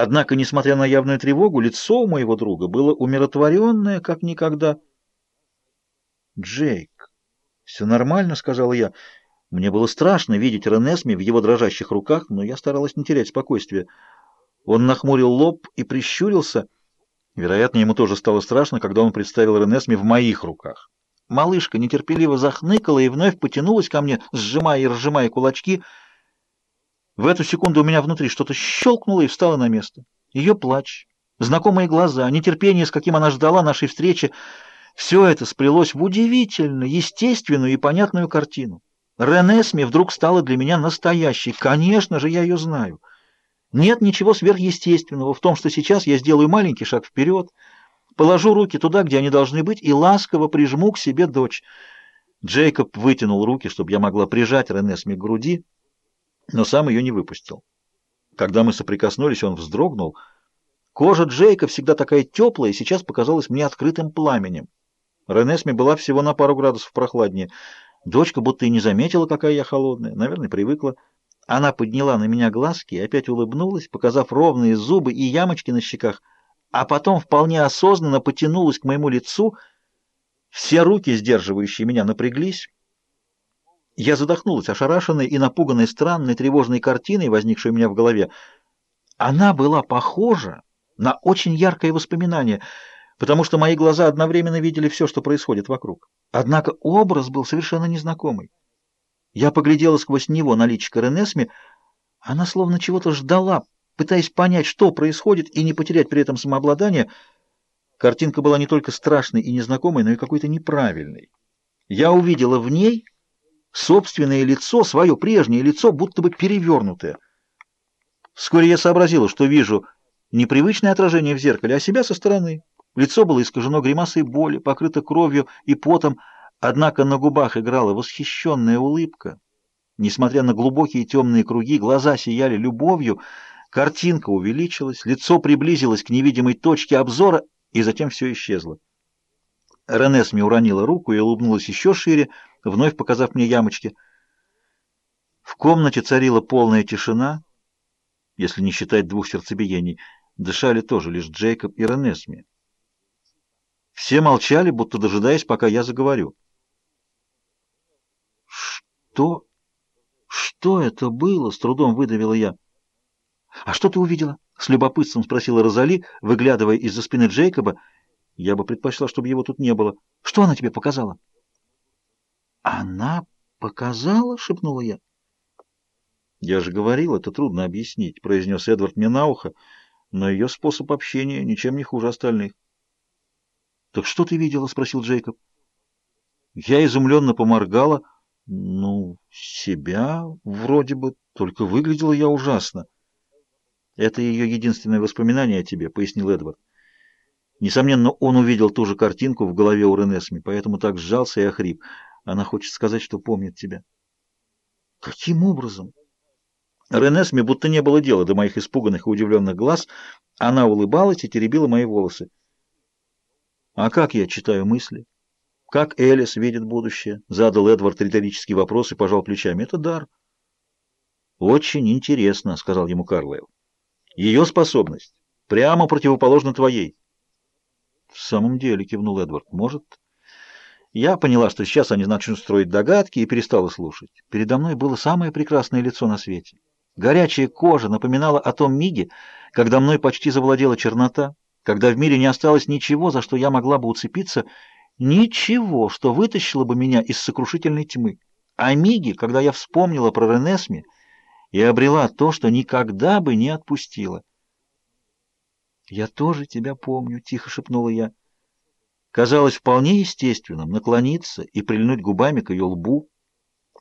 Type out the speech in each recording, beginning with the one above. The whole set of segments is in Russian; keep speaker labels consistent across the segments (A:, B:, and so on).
A: Однако, несмотря на явную тревогу, лицо у моего друга было умиротворенное, как никогда. «Джейк, все нормально», — сказала я. Мне было страшно видеть Ренесми в его дрожащих руках, но я старалась не терять спокойствия. Он нахмурил лоб и прищурился. Вероятно, ему тоже стало страшно, когда он представил Ренесми в моих руках. Малышка нетерпеливо захныкала и вновь потянулась ко мне, сжимая и разжимая кулачки. В эту секунду у меня внутри что-то щелкнуло и встало на место. Ее плач, знакомые глаза, нетерпение, с каким она ждала нашей встречи — все это сплелось в удивительно, естественную и понятную картину. Ренесми вдруг стала для меня настоящей. Конечно же, я ее знаю. Нет ничего сверхъестественного в том, что сейчас я сделаю маленький шаг вперед, положу руки туда, где они должны быть, и ласково прижму к себе дочь. Джейкоб вытянул руки, чтобы я могла прижать Ренесми к груди, но сам ее не выпустил. Когда мы соприкоснулись, он вздрогнул. Кожа Джейка всегда такая теплая, сейчас показалась мне открытым пламенем. Ренесми была всего на пару градусов прохладнее. Дочка будто и не заметила, какая я холодная. Наверное, привыкла. Она подняла на меня глазки и опять улыбнулась, показав ровные зубы и ямочки на щеках, а потом вполне осознанно потянулась к моему лицу. Все руки, сдерживающие меня, напряглись. Я задохнулась, ошарашенной и напуганной странной тревожной картиной, возникшей у меня в голове. Она была похожа на очень яркое воспоминание — потому что мои глаза одновременно видели все, что происходит вокруг. Однако образ был совершенно незнакомый. Я поглядела сквозь него на личико Ренесми. Она словно чего-то ждала, пытаясь понять, что происходит, и не потерять при этом самообладание. Картинка была не только страшной и незнакомой, но и какой-то неправильной. Я увидела в ней собственное лицо, свое прежнее лицо, будто бы перевернутое. Вскоре я сообразила, что вижу непривычное отражение в зеркале, а себя со стороны. Лицо было искажено гримасой боли, покрыто кровью и потом, однако на губах играла восхищенная улыбка. Несмотря на глубокие темные круги, глаза сияли любовью, картинка увеличилась, лицо приблизилось к невидимой точке обзора, и затем все исчезло. Ренесми уронила руку и улыбнулась еще шире, вновь показав мне ямочки. В комнате царила полная тишина, если не считать двух сердцебиений. Дышали тоже лишь Джейкоб и Ренесми. Все молчали, будто дожидаясь, пока я заговорю. «Что? Что это было?» — с трудом выдавила я. «А что ты увидела?» — с любопытством спросила Розали, выглядывая из-за спины Джейкоба. Я бы предпочла, чтобы его тут не было. «Что она тебе показала?» «Она показала?» — шепнула я. «Я же говорил, это трудно объяснить», — произнес Эдвард мне на ухо, но ее способ общения ничем не хуже остальных. «Так что ты видела?» — спросил Джейкоб. Я изумленно поморгала. «Ну, себя вроде бы, только выглядела я ужасно». «Это ее единственное воспоминание о тебе», — пояснил Эдвард. Несомненно, он увидел ту же картинку в голове у Ренесми, поэтому так сжался и охрип. Она хочет сказать, что помнит тебя. «Каким образом?» Ренесми будто не было дела до моих испуганных и удивленных глаз. Она улыбалась и теребила мои волосы. А как я читаю мысли? Как Элис видит будущее? Задал Эдвард риторический вопрос и пожал плечами. Это дар. Очень интересно, сказал ему Карлайл. Ее способность прямо противоположна твоей. В самом деле, кивнул Эдвард. Может, я поняла, что сейчас они начнут строить догадки и перестала слушать. Передо мной было самое прекрасное лицо на свете. Горячая кожа напоминала о том миге, когда мной почти завладела чернота когда в мире не осталось ничего, за что я могла бы уцепиться, ничего, что вытащило бы меня из сокрушительной тьмы. А миги, когда я вспомнила про Ренесми и обрела то, что никогда бы не отпустила. «Я тоже тебя помню», — тихо шепнула я. Казалось вполне естественным наклониться и прильнуть губами к ее лбу.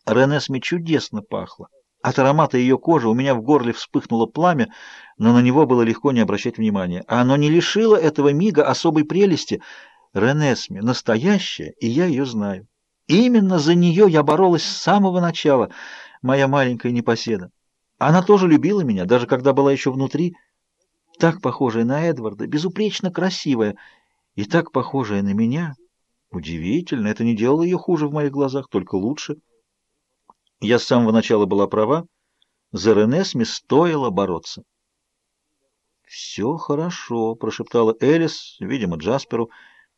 A: Ренесми чудесно пахло. От аромата ее кожи у меня в горле вспыхнуло пламя, но на него было легко не обращать внимания. А оно не лишило этого мига особой прелести. Ренесми настоящая, и я ее знаю. Именно за нее я боролась с самого начала, моя маленькая непоседа. Она тоже любила меня, даже когда была еще внутри, так похожая на Эдварда, безупречно красивая, и так похожая на меня. Удивительно, это не делало ее хуже в моих глазах, только лучше. Я с самого начала была права, за Ренесми стоило бороться. «Все хорошо», — прошептала Элис, видимо, Джасперу.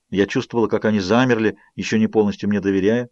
A: Я чувствовала, как они замерли, еще не полностью мне доверяя.